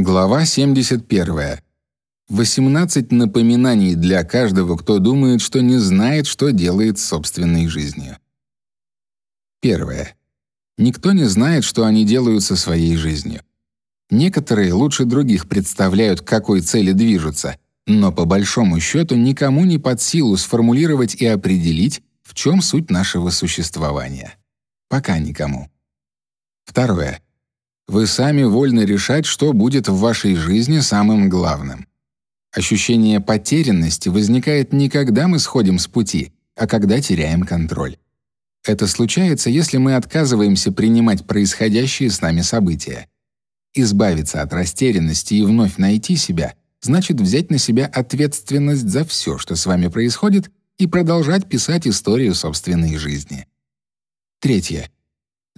Глава 71. 18 напоминаний для каждого, кто думает, что не знает, что делает с собственной жизнью. Первое. Никто не знает, что они делают со своей жизнью. Некоторые лучше других представляют, к какой цели движутся, но по большому счету никому не под силу сформулировать и определить, в чем суть нашего существования. Пока никому. Второе. Вы сами вольны решать, что будет в вашей жизни самым главным. Ощущение потерянности возникает не когда мы сходим с пути, а когда теряем контроль. Это случается, если мы отказываемся принимать происходящие с нами события. Избавиться от растерянности и вновь найти себя значит взять на себя ответственность за все, что с вами происходит, и продолжать писать историю собственной жизни. Третье.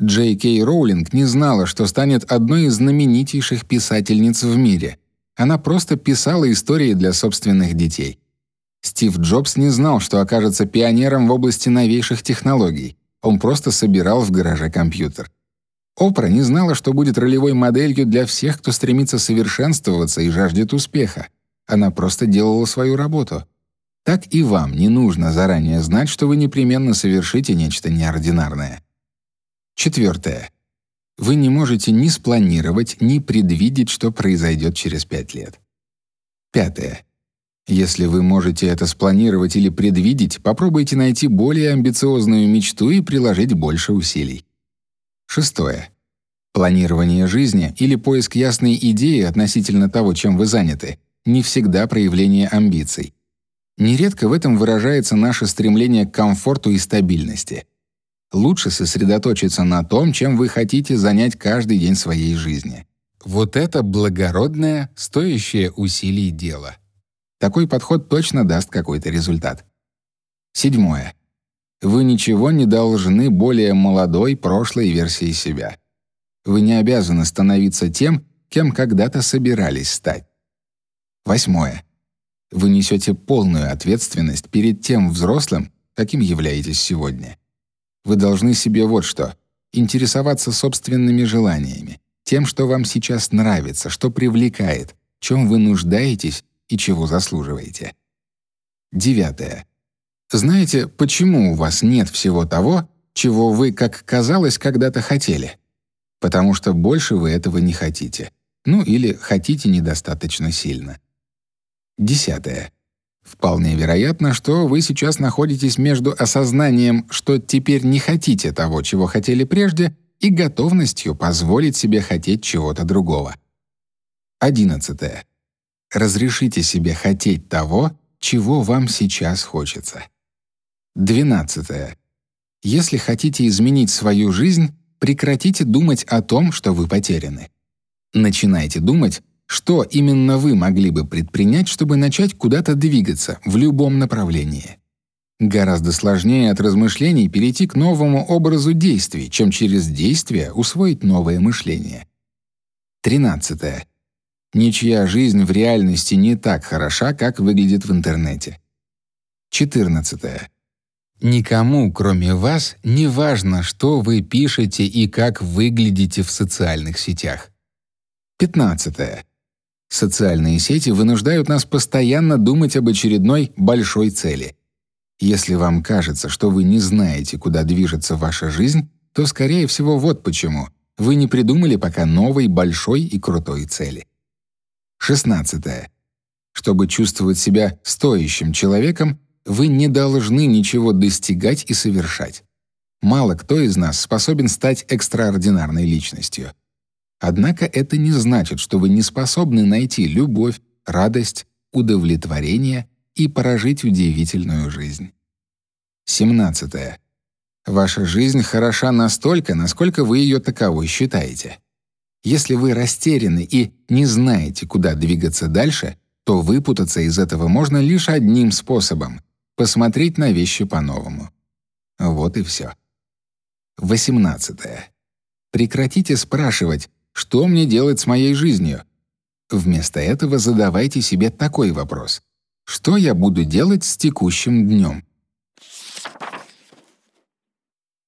Джей Кей Роулинг не знала, что станет одной из знаменитейших писательниц в мире. Она просто писала истории для собственных детей. Стив Джобс не знал, что окажется пионером в области новейших технологий. Он просто собирал в гараже компьютер. Опра не знала, что будет ролевой моделью для всех, кто стремится совершенствоваться и жаждет успеха. Она просто делала свою работу. Так и вам не нужно заранее знать, что вы непременно совершите нечто неординарное. Четвертое. Вы не можете ни спланировать, ни предвидеть, что произойдет через пять лет. Пятое. Если вы можете это спланировать или предвидеть, попробуйте найти более амбициозную мечту и приложить больше усилий. Шестое. Планирование жизни или поиск ясной идеи относительно того, чем вы заняты, не всегда проявление амбиций. Нередко в этом выражается наше стремление к комфорту и стабильности. Лучше сосредоточиться на том, чем вы хотите занять каждый день своей жизни. Вот это благородное, стоящее усилий дело. Такой подход точно даст какой-то результат. Седьмое. Вы ничего не должны более молодой прошлой версии себя. Вы не обязаны становиться тем, кем когда-то собирались стать. Восьмое. Вы несете полную ответственность перед тем взрослым, каким являетесь сегодня. Вы должны себе вот что: интересоваться собственными желаниями, тем, что вам сейчас нравится, что привлекает, чем вы нуждаетесь и чего заслуживаете. Девятое. Знаете, почему у вас нет всего того, чего вы, как казалось, когда-то хотели? Потому что больше вы этого не хотите. Ну или хотите недостаточно сильно. Десятое. Вполне вероятно, что вы сейчас находитесь между осознанием, что теперь не хотите того, чего хотели прежде, и готовностью позволить себе хотеть чего-то другого. Одиннадцатое. Разрешите себе хотеть того, чего вам сейчас хочется. Двенадцатое. Если хотите изменить свою жизнь, прекратите думать о том, что вы потеряны. Начинайте думать что именно вы могли бы предпринять, чтобы начать куда-то двигаться в любом направлении? Гораздо сложнее от размышлений перейти к новому образу действий, чем через действия усвоить новое мышление. 13. Ничья жизнь в реальности не так хороша, как выглядит в интернете. 14. Никому, кроме вас, не важно, что вы пишете и как выглядите в социальных сетях. 15. Социальные сети вынуждают нас постоянно думать об очередной большой цели. Если вам кажется, что вы не знаете, куда движется ваша жизнь, то скорее всего вот почему. Вы не придумали пока новой большой и крутой цели. 16. Чтобы чувствовать себя стоящим человеком, вы не должны ничего достигать и совершать. Мало кто из нас способен стать экстраординарной личностью. Однако это не значит, что вы не способны найти любовь, радость, удовлетворение и прожить удивительную жизнь. 17. Ваша жизнь хороша настолько, насколько вы ее таковой считаете. Если вы растеряны и не знаете, куда двигаться дальше, то выпутаться из этого можно лишь одним способом посмотреть на вещи по-новому. Вот и все. 18. Прекратите спрашивать, что мне делать с моей жизнью? Вместо этого задавайте себе такой вопрос: что я буду делать с текущим днем?